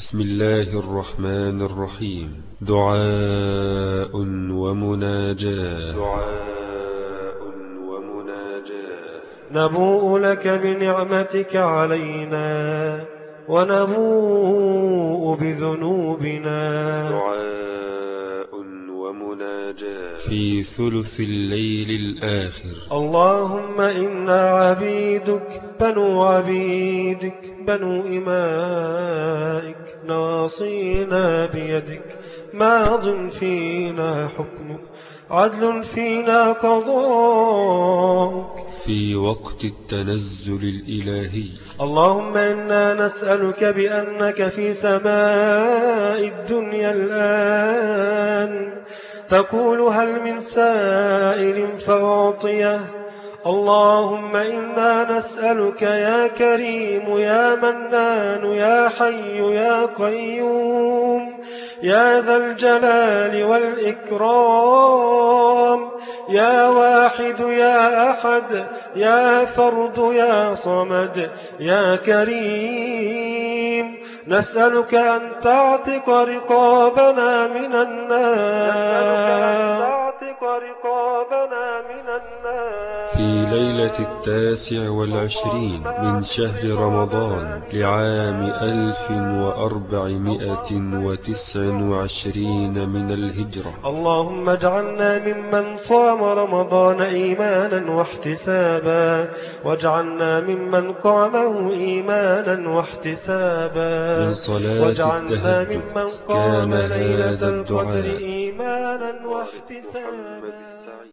بسم الله الرحمن الرحيم دعاء ومناجاة دعاء ومناجاة نبوء لك بنعمتك علينا ونبوء بذنوبنا دعاء في ثلث الليل الآخر. اللهم إنا عبيدك بنو عبيدك بنو إمائك نواصينا بيدك ماض فينا حكمك عدل فينا قضاءك في وقت التنزل الإلهي. اللهم إنا نسألك بأنك في سماء الدنيا الآن. تقول هل من سائل فأعطيه. اللهم إنا نسألك يا كريم يا منان يا حي يا قيوم يا ذا الجلال والإكرام يا واحد يا أحد يا فرد يا صمد يا كريم. نسألك أن تعتق رقابنا من النار. في ليلة التاسع والعشرين من شهر رمضان لعام ألف وأربعمائة وتسع وعشرين من الهجرة. اللهم اجعلنا ممن صام رمضان إيمانا واحتسابا. واجعلنا ممن قامه إيمانا واحتسابا. من صلاة واجعلنا التهجد ممن قام كان ليلة هذا القدر الدعاء إيمانا واحتسابا.